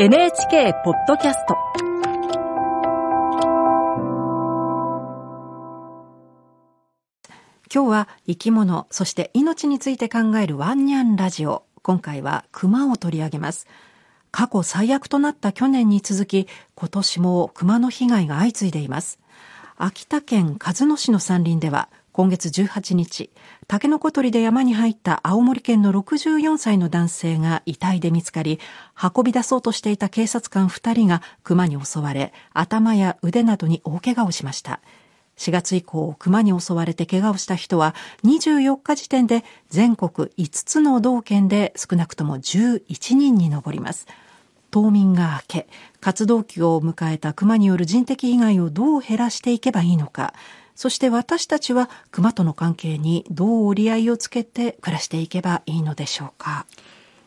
NHK ポッドキャスト。今日は生き物そして命について考えるワンニャンラジオ。今回は熊を取り上げます。過去最悪となった去年に続き今年も熊の被害が相次いでいます。秋田県鹿角市の山林では今月18日、タケノコ取りで山に入った青森県の64歳の男性が遺体で見つかり、運び出そうとしていた警察官2人が熊に襲われ、頭や腕などに大怪我をしました。4月以降、熊に襲われて怪我をした人は24日時点で全国5つの道県で少なくとも11人に上ります。冬眠が明け、活動期を迎えた熊による人的被害をどう減らしていけばいいのか、そして私たちは熊との関係にどう折り合いをつけて暮らしていけばいいのでしょうか？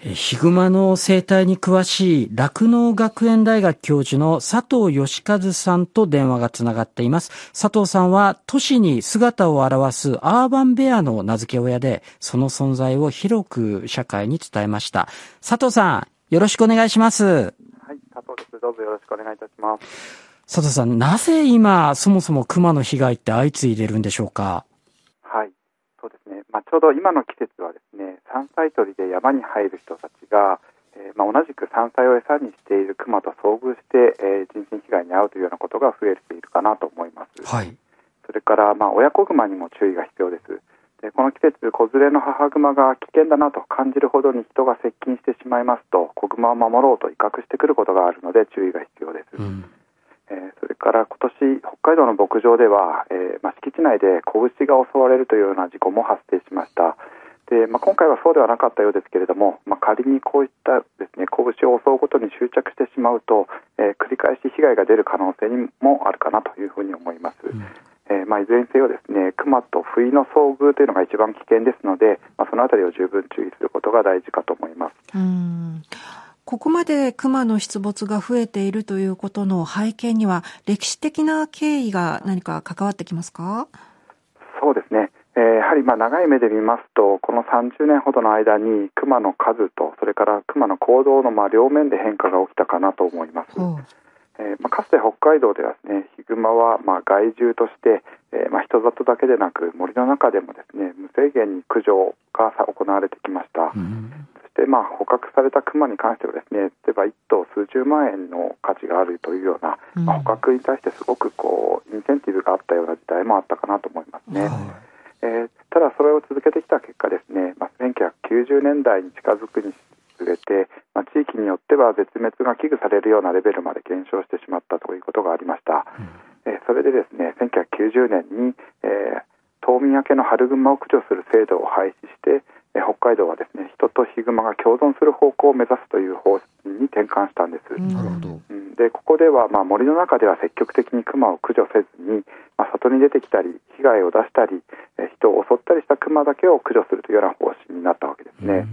ヒグマの生態に詳しい酪農学園大学教授の佐藤義和さんと電話がつながっています。佐藤さんは都市に姿を現すアーバンベアの名付け親で、その存在を広く社会に伝えました。佐藤さん、よろしくお願いします。はい、佐藤です。どうぞよろしくお願いいたします。佐藤さん、なぜ今、そもそも熊の被害って相次いでるんでしょうか？はい、そうですね。まあ、ちょうど今の季節はですね、山菜採りで山に入る人たちが、えー、まあ、同じく山菜を餌にしている熊と遭遇して、えー、人身被害に遭うというようなことが増えているかなと思います。はい。それから、まあ、親子熊にも注意が必要です。でこの季節、子連れの母熊が危険だなと感じるほどに人が接近してしまいますと、子熊を守ろうと威嚇してくることがあるので注意が必要です。うんえー、それから今年北海道の牧場では、えーまあ、敷地内で子牛が襲われるというような事故も発生しました。で、まあ、今回はそうではなかったようですけれども、まあ、仮にこういったですね子牛を襲うことに執着してしまうと、えー、繰り返し被害が出る可能性にもあるかなというふうに思います、うん。えーまあ、いずれにせよですね熊と不意の遭遇というのが一番危険ですので、まあ、そのあたりを十分注意することが大事かと思いますうんここまで熊の出没が増えているということの背景には歴史的な経緯が何か関わってきますか？そうですね、えー、やはりまあ長い目で見ますとこの30年ほどの間に熊の数とそれから熊の行動のまあ両面で変化が起きたかなと思います。えーまあ、かつて北海道ではですねヒグマはまあ害獣として、えーまあ、人里だけでなく森の中でもですね無制限に駆除が行われてきました。うんでまあ、捕獲されたクマに関してはですね例えば1頭数十万円の価値があるというような、うん、まあ、捕獲に対してすごくこうインセンティブがあったような時代もあったかなと思いますね。えー、ただそれを続けてきた結果ですね、まあ、1990年代に近づくにつれて、まあ、地域によっては絶滅が危惧されるようなレベルまで減少してしまったということがありました。うん、えー、それでですね1990年に、えー、冬眠明けの春グマを駆除する制度を廃止して北海道はでとヒグマが共存する方向を目指すという方針に転換したんです。なるほどでここでは、まあ、森の中では積極的にクマを駆除せずに、まあ、里に出てきたり被害を出したり人を襲ったりしたクマだけを駆除するというような方針になったわけですね。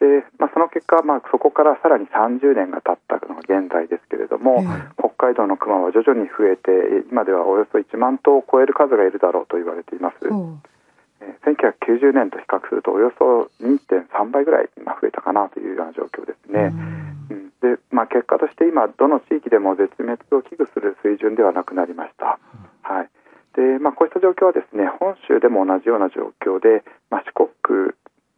でまあ、その結果、まあ、そこからさらに30年が経ったのが現在ですけれども、北海道のクマは徐々に増えて今ではおよそ1万頭を超える数がいるだろうと言われています。1990年と比較するとおよそ2.3倍ぐらい今増えたかなというような状況ですね。うん、でまあ、結果として今どの地域でも絶滅を危惧する水準ではなくなりました。はいでまあ、こうした状況はですね本州でも同じような状況で、まあ、四国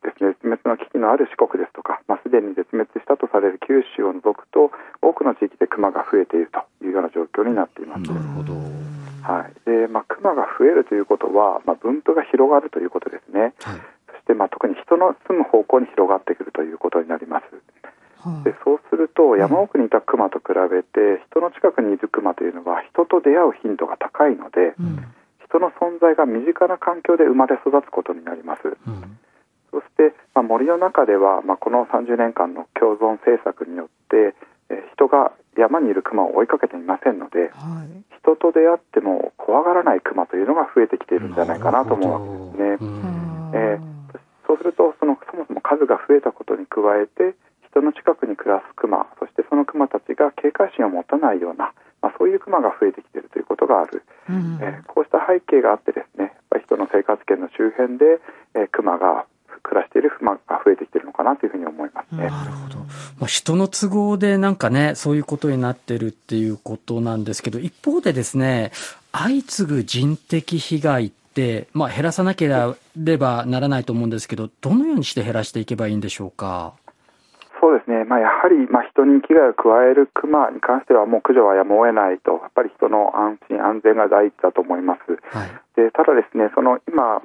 ですね絶滅の危機のある四国ですとか、まあ、すでに絶滅したとされる九州を除くと多くの地域でクマが増えているというような状況になっています。なるほどはい。でまあ、クマが増えるということは、まあ、分布が広がるということですね、はい、そして、まあ、特に人の住む方向に広がってくるということになります。でそうすると山奥にいたクマと比べて人の近くにいるクマというのは人と出会う頻度が高いので、うん、人の存在が身近な環境で生まれ育つことになります。うん、そして、まあ、森の中では、まあ、この30年間の共存政策によってえ人が山にいるクマを追いかけていませんので、はい、人と出会っても怖がらないクマというのが増えてきているんじゃないかなと思うわけですね。えー、そうするとそのそもそも数が増えたことに加えて人の近くに暮らすクマそしてそのクマたちが警戒心を持たないような、まあ、そういうクマが増えてきているということがある、うん、えー、こうした背景があってですねやっぱり人の生活圏の周辺で、えー、クマが暮らしているクマが増えてのかかなというふうに思いますね。なるほど。まあ、人の都合でなんかね、そういうことになってるっていうことなんですけど、一方でですね、相次ぐ人的被害って、まあ、減らさなければならないと思うんですけど、どのようにして減らしていけばいいんでしょうか？そうですね、まあ、やはり、まあ、人に危害を加えるクマに関しては、もう駆除はやむを得ないと、やっぱり人の安心、安全が第一だと思います。はい、でただですね、その今、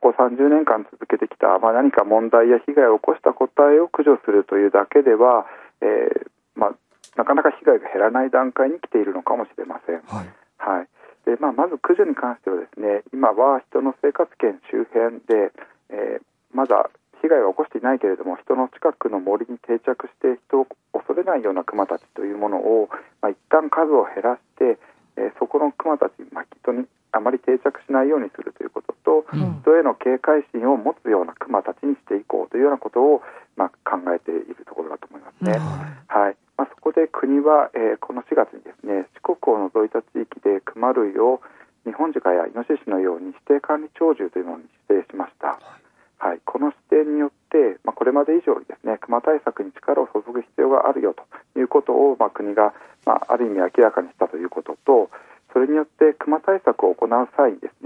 ここ30年間続けてきた、まあ、何か問題や被害を起こした個体を駆除するというだけでは、えーまあ、なかなか被害が減らない段階に来ているのかもしれません。はい、はい。でまあ、まず駆除に関してはですね今は人の生活圏周辺で、えー、まだ被害は起こしていないけれども人の近くの森に定着して人を恐れないようなクマたちというものを、まあ、一旦数を減らして、えー、そこのクマたち、まあ、人にあまり定着しないようにするということと、うん、人への警戒心を持つようなクマたちにしていこうというようなことを、まあ、考えているところだと思いますね。うん、はい。まあ、そこで国は、えー、この4月にですね四国を除いた地域でクマ類を日本鹿やイノシシのように指定管理鳥獣というのに指定しました。はい。はい、この視点によって、まあ、これまで以上にですね熊対策に力を注ぐ必要があるよということを、まあ、国が、まあ、ある意味明らかにしたということとそれによって熊対策を行う際にです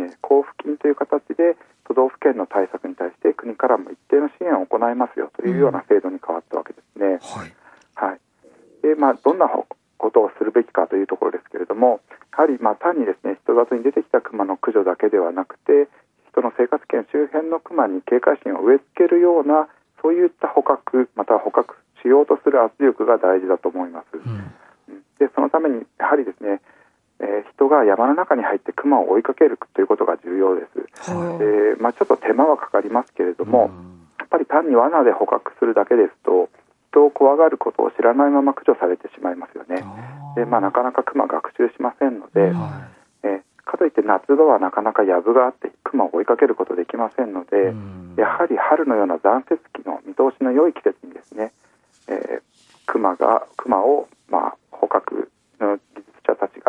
という形で都道府県の対策に対して国からも一定の支援を行いますよというような制度に変わったわけですね。うん、はい、はい、でまあ、どんなことをするべきかというところですけれどもやはりまあ単にですね人里に出てきた熊の駆除だけではなくて人の生活圏周辺のクマに警戒心を植え付けるようなそういった捕獲または捕獲しようとする圧力が大事だと思います。うん、でそのためにやはりですね、えー、人が山の中に入ってクマを追いかけるということが重要です。はい、でまあ、ちょっと手間はかかりますけれども、うん、やっぱり単に罠で捕獲するだけですと人を怖がることを知らないまま駆除されてしまいますよね。でまあ、なかなかクマ学習しませんので、はい。かといって夏場はなかなか藪があって熊を追いかけることできませんので、やはり春のような残雪期の見通しの良い季節にですね、えー、熊が熊をまあ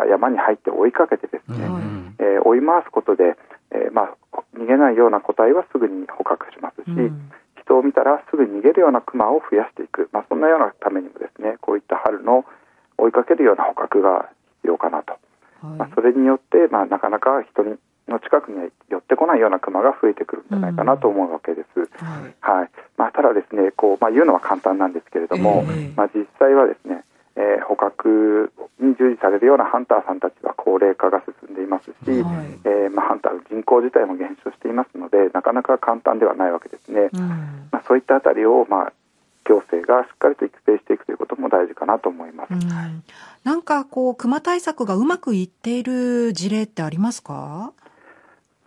山に入って追いかけてですね、えー、追い回すことで、えー、まあ逃げないような個体はすぐに捕獲しますし、人を見たらすぐに逃げるような熊を増やしていく、まあ、そんなようなためにもですねこういった春の追いかけるような捕獲が必要かなと。まあ、それによって、まあ、なかなか人にの近くに寄ってこないようなクマが増えてくるんじゃないかなと思うわけです。うん、はい、はい、まあ、ただですね、こうまあ、言うのは簡単なんですけれども、えー、まあ、実際はですね、えー、捕獲に従事されるようなハンターさんたちは高齢化が進んでいますし、はい、えー、まあ、ハンターの人口自体も減少していますのでなかなか簡単ではないわけですね。うん、まあ、そういったあたりを、まあ、行政がしっかりと育成していくということも大事かなと思います。うん、なんかこう熊対策がうまくいっている事例ってありますか？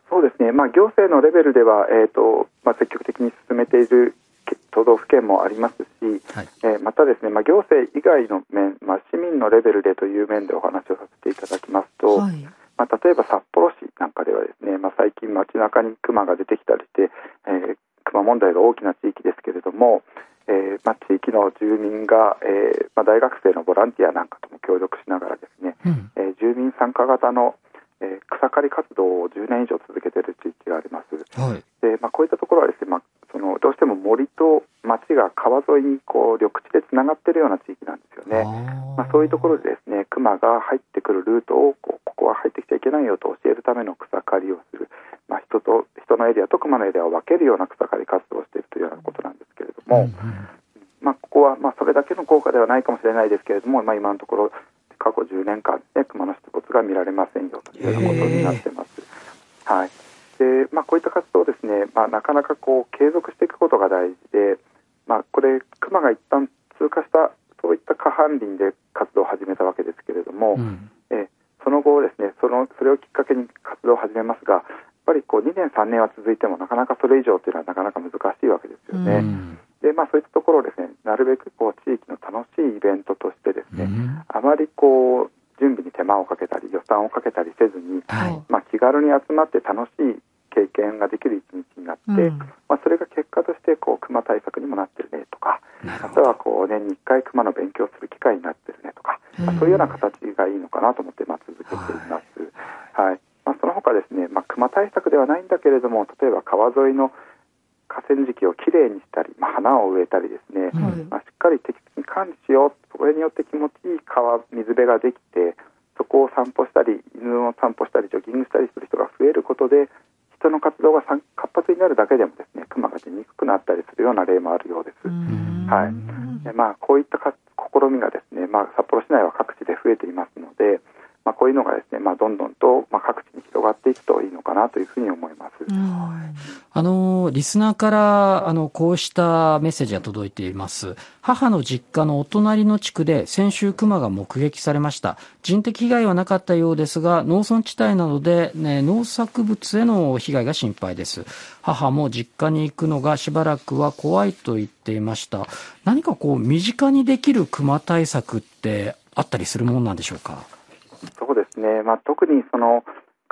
そうですね。まあ行政のレベルではえっ、ー、とまあ積極的に進めている都道府県もありますし、はい、えー、またですね、まあ、行政以外の面、まあ、市民のレベルでという面でお話をさせていただきますと、はい、まあ、例えば札幌市なんかではですね、まあ、最近街中にクマが出てきたりして、えー、クマ問題が大きな地域ですけれども、えーまあ、地域の住民が、えーまあ、大学生のボランティアなんかとも協力しながらですね、うん、えー、住民参加型の、えー、草刈り活動を10年以上続けている地域があります。はい、でまあ、こういったところはですね、まあ、どうしても森と町が川沿いにこう緑地でつながっているような地域なんですよね。まあ、そういうところでですね熊が入ってくるルートをこうここは入ってきちゃいけないよと教えるための草刈りをする、まあ、人と人のエリアと熊のエリアを分けるような草刈り活動をしているというようなことなんですけれども、うんうん、まあ、ここはまあそれだけの効果ではないかもしれないですけれども、まあ、今のところ過去10年間で、ね、熊の出没が見られませんよというようなことになってます。こういった活動ですね、まあ、なかなかこう継続していくことが大事で、まあ、これ、熊が一旦通過したそういった過半林で活動を始めたわけですけれども、うん、えその後ですねそのそれをきっかけに活動を始めますがぱりこう2年、3年は続いてもなかなかそれ以上というのはなかなか難しいわけですよね。でまあ、そういったところをですねなるべくこう地域の楽しいイベントとしてですね、あまりこう準備に手間をかけたり予算をかけたりせずに、はい、まあ、気軽に集まって楽しい経験ができる一日になって、うん、まあ、それが結果としてこう熊対策にもなってるねとかあとはこう年に1回熊の勉強する機会になってるねとか、まあ、そういうような形がいいのかなと思ってまあ続けています。はい、はい。まあ、その他ですね、まあ、熊対策ではないんだけれども例えば川沿いの河川敷をきれいにしたり、ままあ、花を植えたりですね、まあ、しっかり適切に管理しようそれによって気持ちいい川水辺ができてそこを散歩したり犬を散歩したりジョギングしたりする人が増えることで人の活動が活発になるだけでもですねクマが出にくくなったりするような例もあるようです。はい。まあこういった試みがですね、まあ札幌市内は各地で増えていますので、まあこういうのがですね、まあどんどんとまあ各広がっていくといいのかなというふうに思います。あの、リスナーから、あの、こうしたメッセージが届いています。母の実家のお隣の地区で先週熊が目撃されました。人的被害はなかったようですが、農村地帯などで、ね、農作物への被害が心配です。母も実家に行くのがしばらくは怖いと言っていました。何かこう、身近にできる熊対策ってあったりするものなんでしょうか？そうですね。まあ、特にその、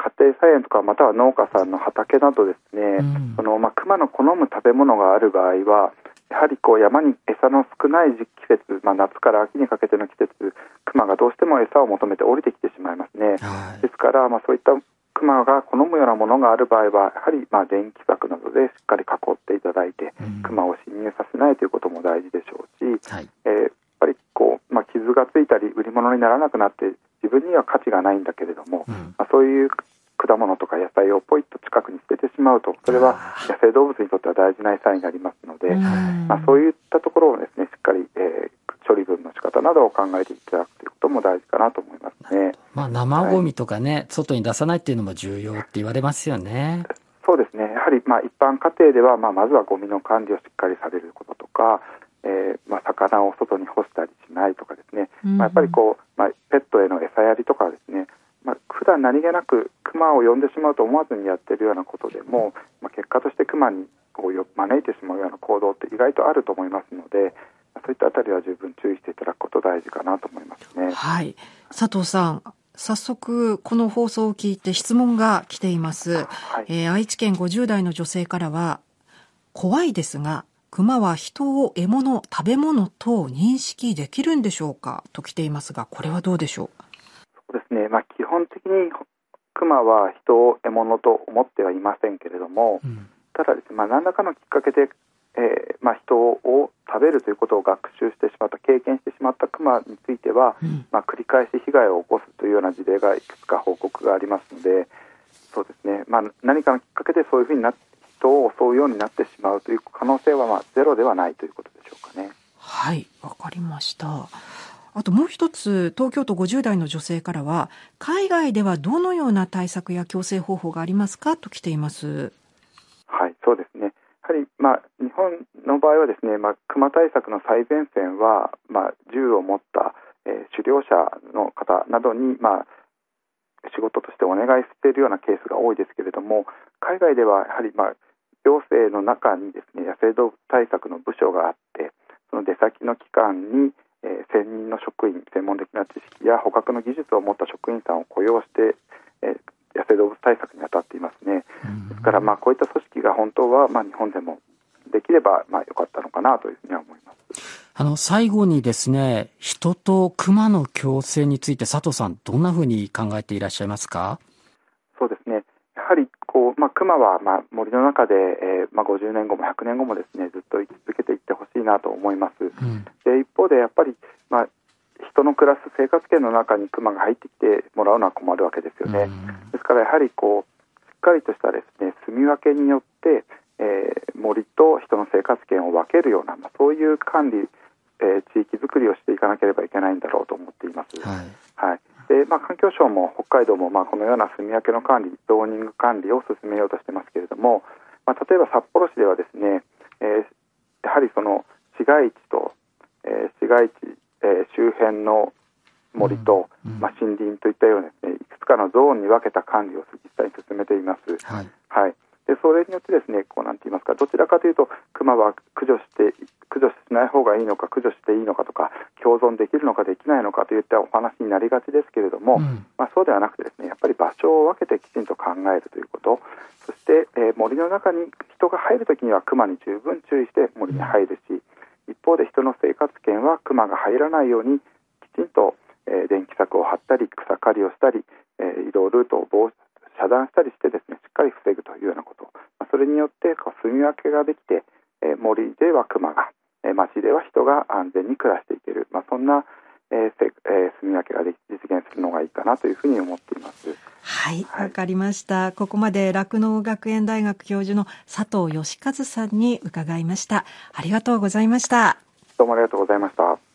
家庭菜園とかまたは農家さんの畑などですね、うん、そのまあ、熊の好む食べ物がある場合はやはりこう山に餌の少ない季節、まあ、夏から秋にかけての季節熊がどうしても餌を求めて降りてきてしまいますね、はい、ですからまあそういった熊が好むようなものがある場合はやはりまあ電気柵などでしっかり囲っていただいて、うん、熊を侵入させないということも大事でしょうし、はい、えー、やっぱりこう、まあ、傷がついたり売り物にならなくなって自分には価値がないんだけれども、うん、まあ、そういう果物とか野菜をポイッと近くに捨ててしまうとそれは野生動物にとっては大事な餌になりますので、まあ、そういったところをですねしっかり、えー、処理分の仕方などを考えていただくということも大事かなと思いますね。まあ、生ゴミとかね、はい、外に出さないっていうのも重要って言われますよね。そうですね。やはりまあ一般家庭ではまあまずはゴミの管理をしっかりされることとか、えー、まあ魚を外に干したりしないとかですね、まあ、やっぱりこう、まあ、ペットへの餌やりとかですねまあ、普段何気なくクマを呼んでしまうと思わずにやってるようなことでも、まあ、結果としてクマにこう招いてしまうような行動って意外とあると思いますのでそういったあたりは十分注意していただくこと大事かなと思いますね。はい、佐藤さん早速この放送を聞いて質問が来ています、はい、えー、愛知県50代の女性からは怖いですが熊は人を獲物食べ物と認識できるんでしょうか？と来ていますがこれはどうでしょう？そうですね、まあ、基本的にクマは人を獲物と思ってはいませんけれども、うん、ただですね、まあ、何らかのきっかけで、えーまあ、人を食べるということを学習してしまった経験してしまったクマについては、うん、まあ、繰り返し被害を起こすというような事例がいくつか報告がありますのでそうですね、まあ、何かのきっかけでそういうふうにな人を襲うようになってしまうという可能性はまあゼロではないということでしょうかね。はいわかりましたあともう一つ、東京都50代の女性からは、海外ではどのような対策や矯正方法がありますかと来ています。はい、そうですね。やはり、まあ、日本の場合はですね、まあ、熊対策の最前線は、まあ、銃を持った、えー、狩猟者の方などに、まあ、仕事としてお願いしているようなケースが多いですけれども、海外ではやはり、まあ、行政の中にですね、野生動物対策の部署があって、その出先の機関に、えー、専任の職員専門的な知識や捕獲の技術を持った職員さんを雇用して、えー、野生動物対策に当たっていますね。ですから、まあ、こういった組織が本当は、まあ、日本でもできれば、まあ、よかったのかなというふうには思います。あの、最後にですね、人と熊の共生について佐藤さん、どんなふうに考えていらっしゃいますか？そうですね。やはり、こう、まあ、熊は、まあ、森の中で、えー、まあ、50年後も100年後もですね、ずっと生きしいなと思います。うん、で、一方で、やっぱり、まあ、人の暮らす生活圏の中に熊が入ってきてもらうのは困るわけですよね。うん、ですから、やはり、こう、しっかりとしたですね、住み分けによって、えー、森と人の生活圏を分けるような、まあ、そういう管理、えー、地域づくりをしていかなければいけないんだろうと思っています。はい、はいでまあ、環境省も北海道もまあこのような住み分けの管理、ゾーニング管理を進めようとしてますけれども、まあ、例えば札幌市ではですね、えー、やはりその市街地と、えー、市街地、えー、周辺の森と、うんうん、まあ、森林といったようなですねいくつかのゾーンに分けた管理を実際に進めています。はい、はい。でそれによってですねこうなんて言いますかどちらかというとクマは駆除して駆除しない方がいいのか駆除していいのかとか共存できるのかできないのかといったお話になりがちですけれども、うん、まあ、そうではなくてですねやっぱり場所を分けてきちんと考えるということ。そして、えー、森の中に人が入るときにはクマに十分注意して森に入るし、一方で人の生活圏はクマが入らないようにきちんと、えー、電気柵を張ったり草刈りをしたり、えー、移動ルートを防遮断したりしてですねしっかり防ぐというようなこと、まあ、それによってこう住み分けができて、ええ森では熊が、え町では人が安全に暮らしていける、まあ、そんな、えーえー、住み分けが実現するのがいいかなというふうに思っています。はいわ、はい、かりました。ここまで酪農学園大学教授の佐藤義和さんに伺いました。ありがとうございました。どうもありがとうございました